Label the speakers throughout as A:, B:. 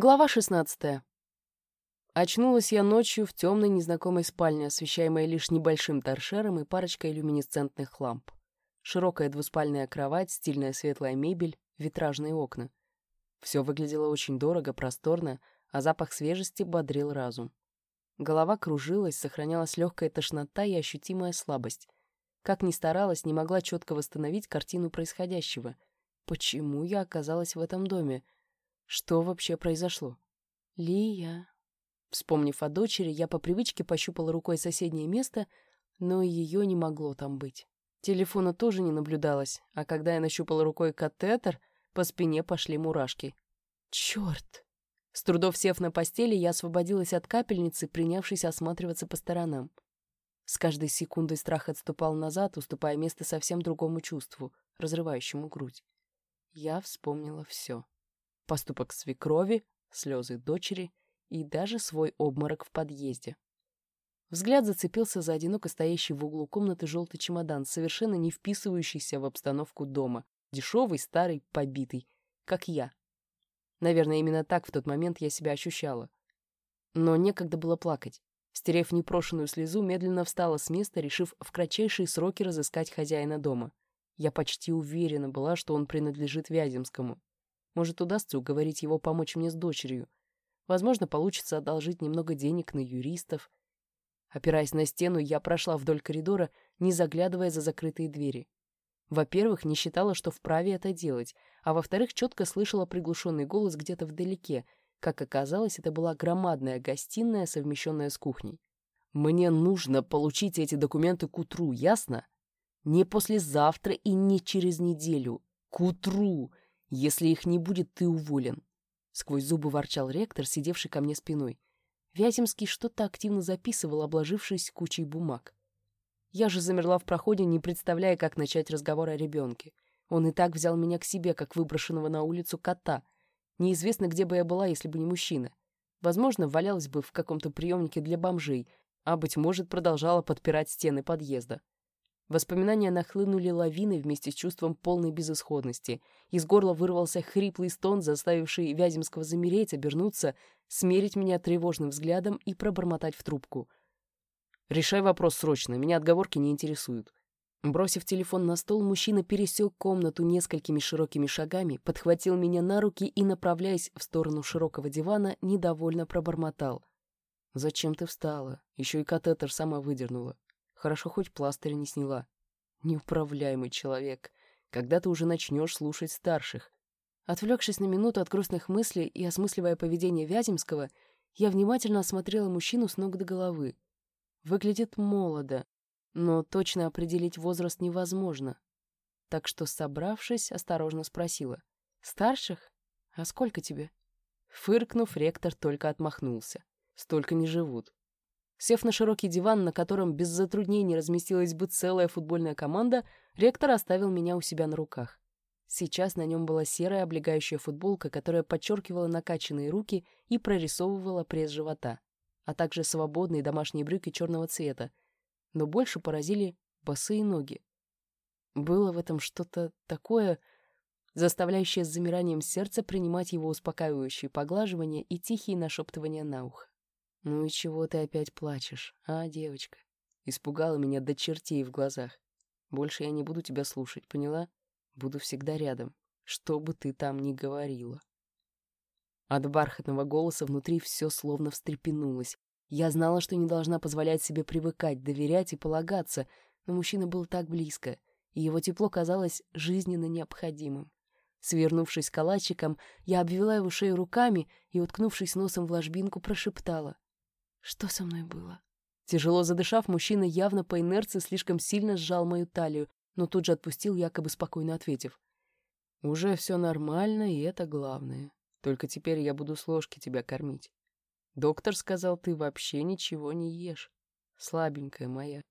A: Глава 16. Очнулась я ночью в темной незнакомой спальне, освещаемой лишь небольшим торшером и парочкой люминесцентных ламп. Широкая двуспальная кровать, стильная светлая мебель, витражные окна. Все выглядело очень дорого, просторно, а запах свежести бодрил разум. Голова кружилась, сохранялась легкая тошнота и ощутимая слабость. Как ни старалась, не могла четко восстановить картину происходящего. Почему я оказалась в этом доме? Что вообще произошло? Лия. Вспомнив о дочери, я по привычке пощупала рукой соседнее место, но ее не могло там быть. Телефона тоже не наблюдалось, а когда я нащупала рукой катетер, по спине пошли мурашки. Черт! С трудов сев на постели, я освободилась от капельницы, принявшись осматриваться по сторонам. С каждой секундой страх отступал назад, уступая место совсем другому чувству, разрывающему грудь. Я вспомнила все поступок свекрови, слезы дочери и даже свой обморок в подъезде. Взгляд зацепился за одиноко стоящий в углу комнаты желтый чемодан, совершенно не вписывающийся в обстановку дома. Дешевый, старый, побитый. Как я. Наверное, именно так в тот момент я себя ощущала. Но некогда было плакать. Стерев непрошенную слезу, медленно встала с места, решив в кратчайшие сроки разыскать хозяина дома. Я почти уверена была, что он принадлежит Вяземскому. Может, удастся уговорить его помочь мне с дочерью. Возможно, получится одолжить немного денег на юристов. Опираясь на стену, я прошла вдоль коридора, не заглядывая за закрытые двери. Во-первых, не считала, что вправе это делать, а во-вторых, четко слышала приглушенный голос где-то вдалеке. Как оказалось, это была громадная гостиная, совмещенная с кухней. «Мне нужно получить эти документы к утру, ясно? Не послезавтра и не через неделю. К утру! Если их не будет, ты уволен. Сквозь зубы ворчал ректор, сидевший ко мне спиной. Вяземский что-то активно записывал, обложившись кучей бумаг. Я же замерла в проходе, не представляя, как начать разговор о ребенке. Он и так взял меня к себе, как выброшенного на улицу кота. Неизвестно, где бы я была, если бы не мужчина. Возможно, валялась бы в каком-то приемнике для бомжей, а, быть может, продолжала подпирать стены подъезда. Воспоминания нахлынули лавиной вместе с чувством полной безысходности. Из горла вырвался хриплый стон, заставивший Вяземского замереть, обернуться, смерить меня тревожным взглядом и пробормотать в трубку. «Решай вопрос срочно, меня отговорки не интересуют». Бросив телефон на стол, мужчина пересек комнату несколькими широкими шагами, подхватил меня на руки и, направляясь в сторону широкого дивана, недовольно пробормотал. «Зачем ты встала? Еще и катетер сама выдернула. Хорошо, хоть пластырь не сняла. Неуправляемый человек. Когда ты уже начнешь слушать старших? Отвлекшись на минуту от грустных мыслей и осмысливая поведение Вяземского, я внимательно осмотрела мужчину с ног до головы. Выглядит молодо, но точно определить возраст невозможно. Так что, собравшись, осторожно спросила. «Старших? А сколько тебе?» Фыркнув, ректор только отмахнулся. «Столько не живут. Сев на широкий диван, на котором без затруднений разместилась бы целая футбольная команда, ректор оставил меня у себя на руках. Сейчас на нем была серая облегающая футболка, которая подчеркивала накачанные руки и прорисовывала пресс живота, а также свободные домашние брюки черного цвета. Но больше поразили босые ноги. Было в этом что-то такое, заставляющее с замиранием сердца принимать его успокаивающие поглаживания и тихие нашептывания на ухо. «Ну и чего ты опять плачешь, а, девочка?» Испугала меня до чертей в глазах. «Больше я не буду тебя слушать, поняла? Буду всегда рядом, что бы ты там ни говорила». От бархатного голоса внутри все словно встрепенулось. Я знала, что не должна позволять себе привыкать, доверять и полагаться, но мужчина был так близко, и его тепло казалось жизненно необходимым. Свернувшись калачиком, я обвела его шею руками и, уткнувшись носом в ложбинку, прошептала. Что со мной было? Тяжело задышав, мужчина явно по инерции слишком сильно сжал мою талию, но тут же отпустил, якобы спокойно ответив. «Уже все нормально, и это главное. Только теперь я буду с ложки тебя кормить. Доктор сказал, ты вообще ничего не ешь. Слабенькая моя.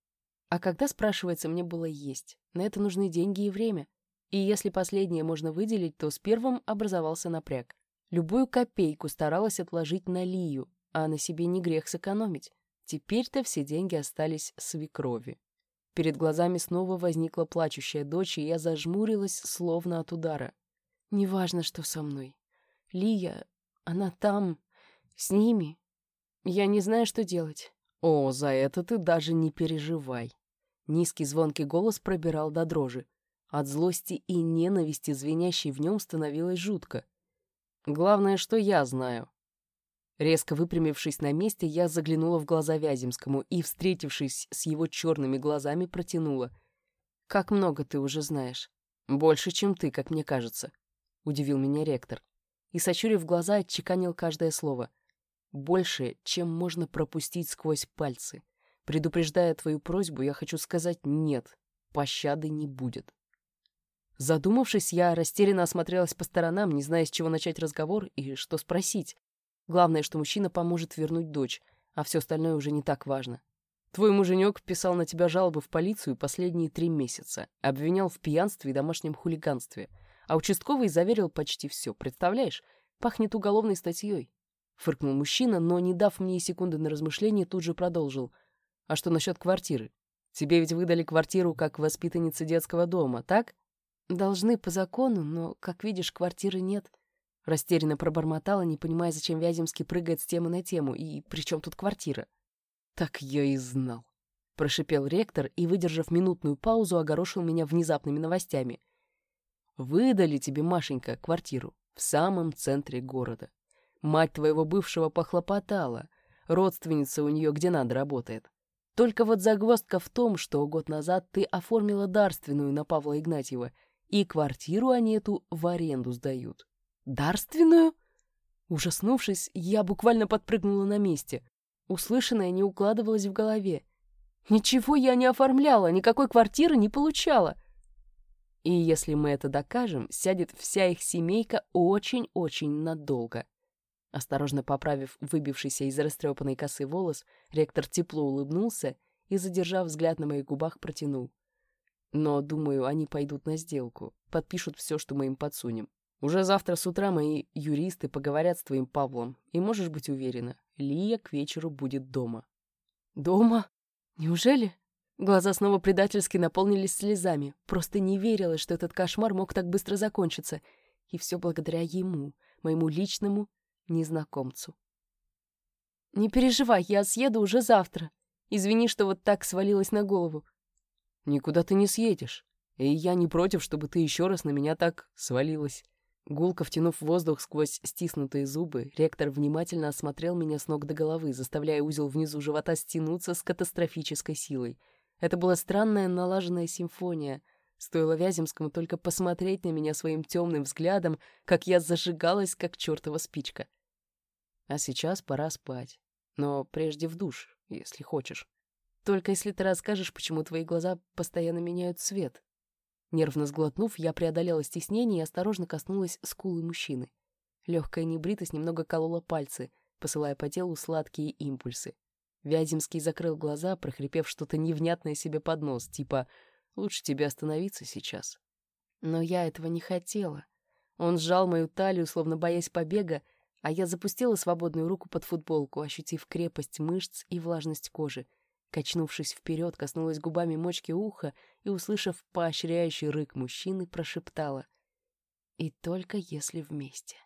A: А когда, спрашивается, мне было есть? На это нужны деньги и время. И если последнее можно выделить, то с первым образовался напряг. Любую копейку старалась отложить на Лию, а на себе не грех сэкономить. Теперь-то все деньги остались свекрови. Перед глазами снова возникла плачущая дочь, и я зажмурилась, словно от удара. Неважно, что со мной. Лия... Она там, с ними. Я не знаю, что делать.
B: О, за это ты даже не переживай. Низкий звонкий голос пробирал до дрожи. От злости и ненависти, звенящей в нем, становилось жутко. Главное, что я знаю. Резко выпрямившись на месте, я заглянула в глаза Вяземскому и, встретившись с его черными глазами, протянула. «Как много ты уже знаешь?» «Больше, чем ты, как мне кажется», — удивил меня ректор. И, сочурив глаза, отчеканил каждое слово. «Больше, чем можно пропустить сквозь пальцы. Предупреждая твою просьбу, я хочу сказать «нет». Пощады не будет». Задумавшись, я растерянно осмотрелась по сторонам, не зная, с чего начать разговор и что спросить. Главное, что мужчина поможет вернуть дочь, а все остальное уже не так важно. Твой муженек писал на тебя жалобы в полицию последние три месяца, обвинял в пьянстве и домашнем хулиганстве. А участковый заверил почти все, представляешь? Пахнет уголовной статьей. Фыркнул мужчина, но, не дав мне и секунды на размышление, тут же продолжил. А что насчет квартиры? Тебе ведь выдали квартиру как воспитаннице детского дома, так?
A: Должны по закону, но, как видишь, квартиры нет. Растерянно пробормотала, не понимая, зачем Вяземский прыгает с темы на тему, и при чем тут квартира.
B: «Так я и знал», — прошипел ректор и, выдержав минутную паузу, огорошил меня внезапными новостями. «Выдали тебе, Машенька, квартиру в самом центре города. Мать твоего бывшего похлопотала, родственница у нее где надо работает. Только вот загвоздка в том, что год назад ты оформила дарственную на Павла Игнатьева, и квартиру они эту в аренду сдают».
A: «Дарственную?» Ужаснувшись, я буквально подпрыгнула на месте. Услышанное не укладывалось в голове. Ничего я не оформляла, никакой квартиры не получала.
B: И если мы это докажем, сядет вся их семейка очень-очень надолго. Осторожно поправив выбившийся из растрепанной косы волос, ректор тепло улыбнулся и, задержав взгляд на моих губах, протянул. Но, думаю, они пойдут на сделку, подпишут все, что мы им подсунем. Уже завтра с утра мои юристы поговорят с твоим Павлом, и можешь быть уверена, Лия к вечеру будет дома.
A: Дома? Неужели? Глаза снова предательски наполнились слезами. Просто не верилось, что этот кошмар мог так быстро закончиться. И все благодаря ему, моему личному незнакомцу. «Не переживай, я съеду уже завтра. Извини, что вот так свалилась на голову».
B: «Никуда ты не съедешь. И я не против, чтобы ты еще раз на меня так свалилась. Гулко втянув воздух сквозь стиснутые зубы, ректор внимательно осмотрел меня с ног до головы, заставляя узел внизу живота стянуться с катастрофической силой. Это была странная налаженная симфония. Стоило Вяземскому только посмотреть на меня своим темным взглядом, как я зажигалась, как чертова спичка. А сейчас пора спать. Но прежде в душ, если хочешь. Только если ты расскажешь, почему твои глаза постоянно меняют цвет. Нервно сглотнув, я преодолела стеснение и осторожно коснулась скулы мужчины. Легкая небритость немного колола пальцы, посылая по телу сладкие импульсы. Вяземский закрыл глаза, прохрипев что-то невнятное себе под нос, типа «Лучше тебе остановиться сейчас». Но я этого не хотела. Он сжал мою талию, словно боясь побега, а я запустила свободную руку под футболку, ощутив крепость мышц и влажность кожи, Качнувшись вперед, коснулась губами мочки уха и, услышав поощряющий рык мужчины, прошептала «И только если вместе».